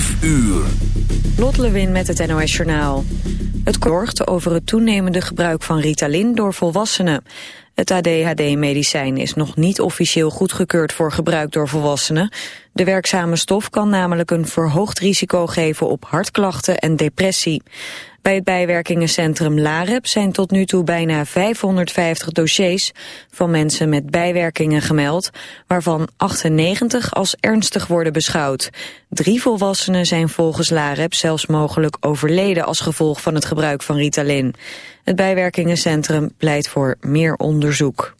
5 uur. Lot Lewin met het NOS Journaal. Het korgt over het toenemende gebruik van Ritalin door volwassenen. Het ADHD-medicijn is nog niet officieel goedgekeurd voor gebruik door volwassenen. De werkzame stof kan namelijk een verhoogd risico geven op hartklachten en depressie. Bij het bijwerkingencentrum LAREP zijn tot nu toe bijna 550 dossiers van mensen met bijwerkingen gemeld, waarvan 98 als ernstig worden beschouwd. Drie volwassenen zijn volgens LAREP zelfs mogelijk overleden als gevolg van het gebruik van Ritalin. Het bijwerkingencentrum pleit voor meer onderzoek.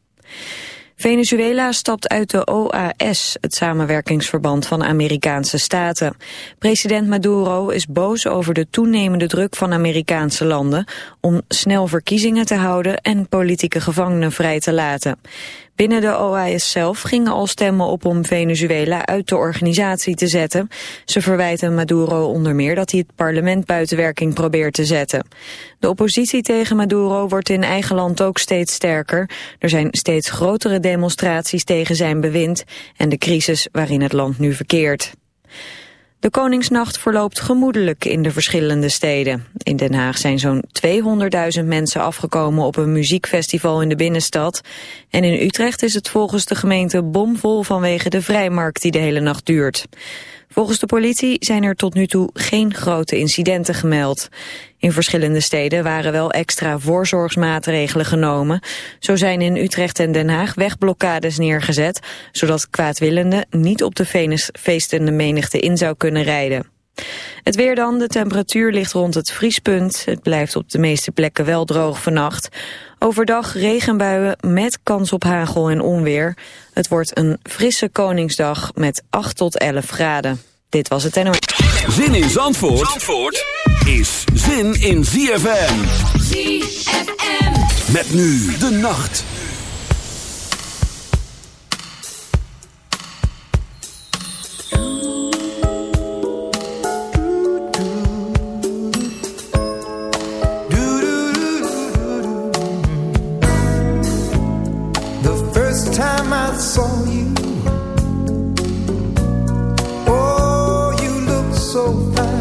Venezuela stapt uit de OAS, het samenwerkingsverband van Amerikaanse staten. President Maduro is boos over de toenemende druk van Amerikaanse landen om snel verkiezingen te houden en politieke gevangenen vrij te laten. Binnen de OAS zelf gingen al stemmen op om Venezuela uit de organisatie te zetten. Ze verwijten Maduro onder meer dat hij het parlement buiten werking probeert te zetten. De oppositie tegen Maduro wordt in eigen land ook steeds sterker. Er zijn steeds grotere demonstraties tegen zijn bewind en de crisis waarin het land nu verkeert. De Koningsnacht verloopt gemoedelijk in de verschillende steden. In Den Haag zijn zo'n 200.000 mensen afgekomen op een muziekfestival in de binnenstad. En in Utrecht is het volgens de gemeente bomvol vanwege de vrijmarkt die de hele nacht duurt. Volgens de politie zijn er tot nu toe geen grote incidenten gemeld. In verschillende steden waren wel extra voorzorgsmaatregelen genomen. Zo zijn in Utrecht en Den Haag wegblokkades neergezet... zodat kwaadwillenden niet op de feestende menigte in zou kunnen rijden. Het weer dan, de temperatuur ligt rond het vriespunt. Het blijft op de meeste plekken wel droog vannacht. Overdag regenbuien met kans op hagel en onweer. Het wordt een frisse Koningsdag met 8 tot 11 graden. Dit was het NOS. Zin in Zandvoort, Zandvoort is zin in ZFM. ZFM. Met nu de nacht. Saw you. Oh, you look so fine.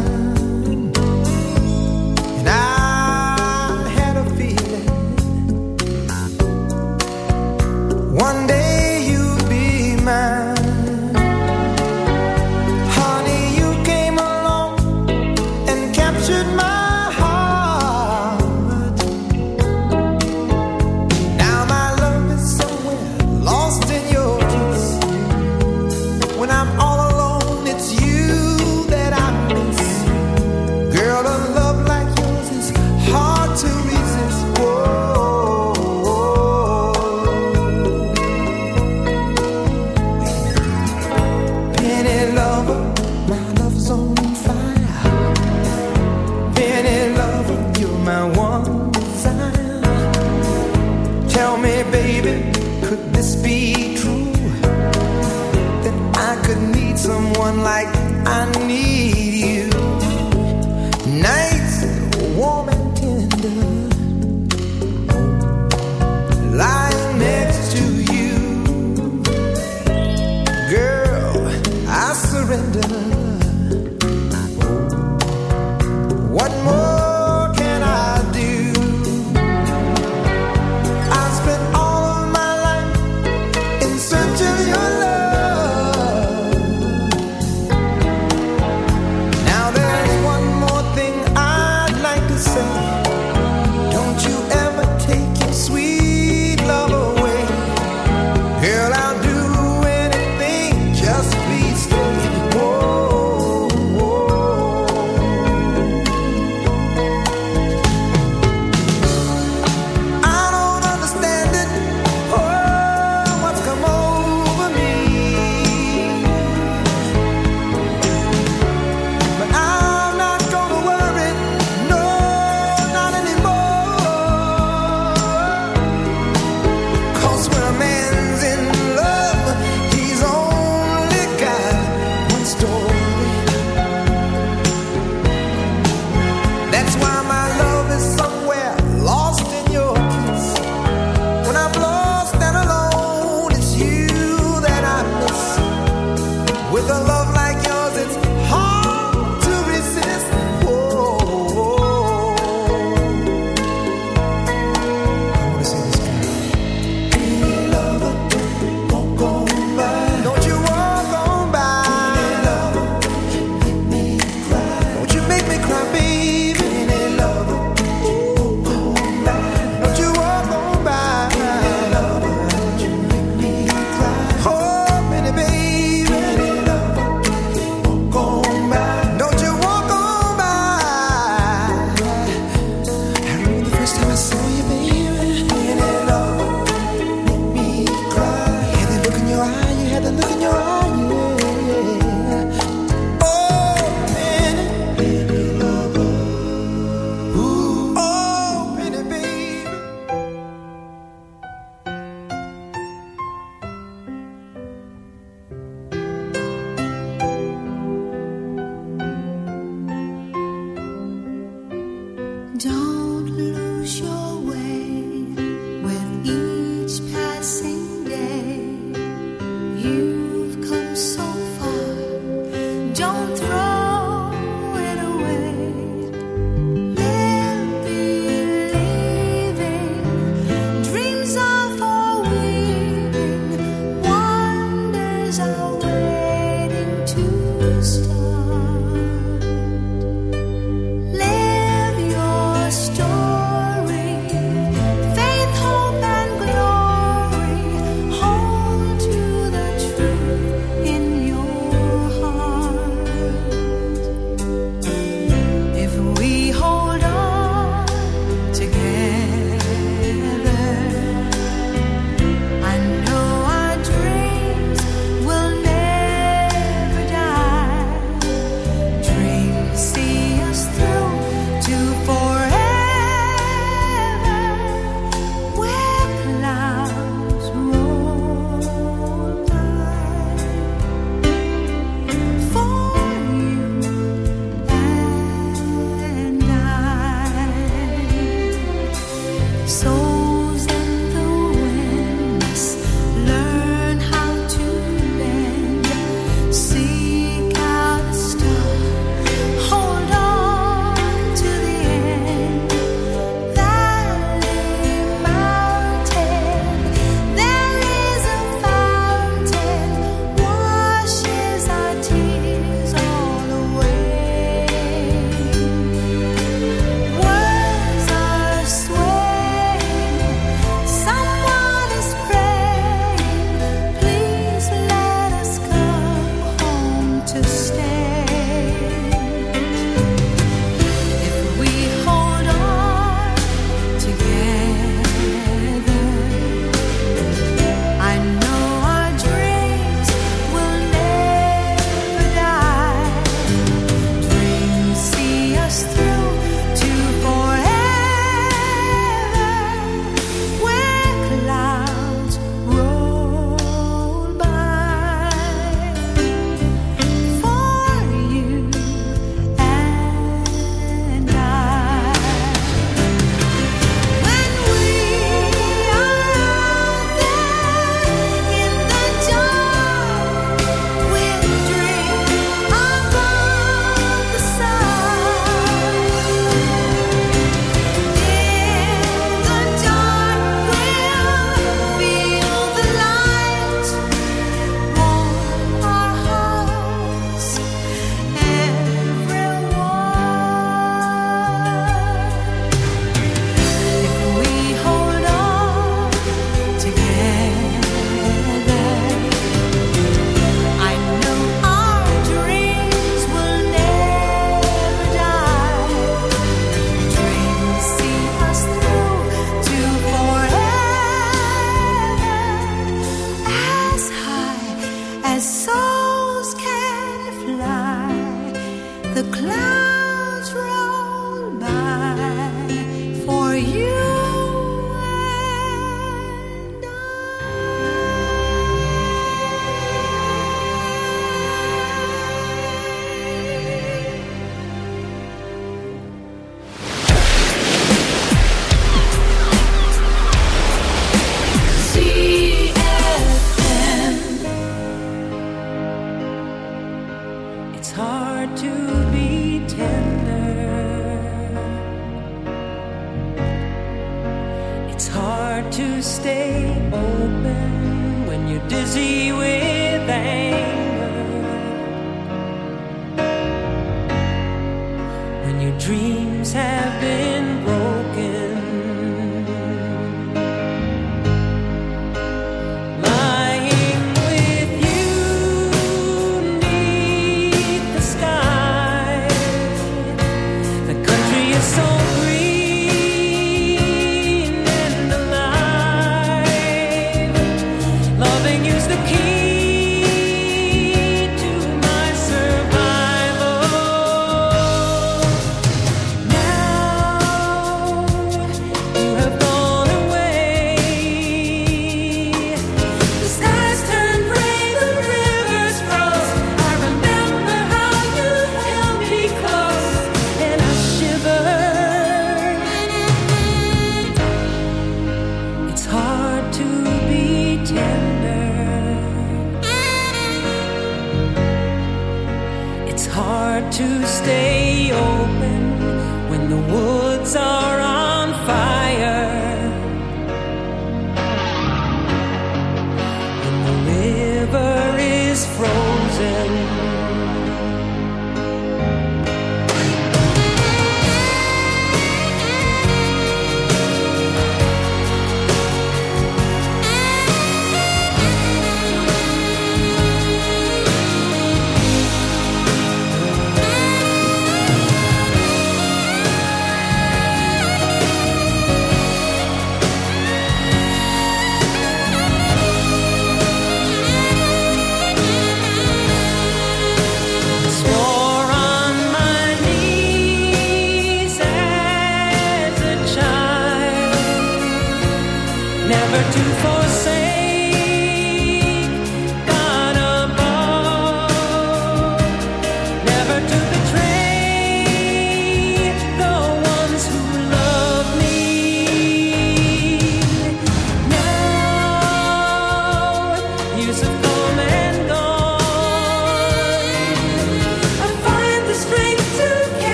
Time to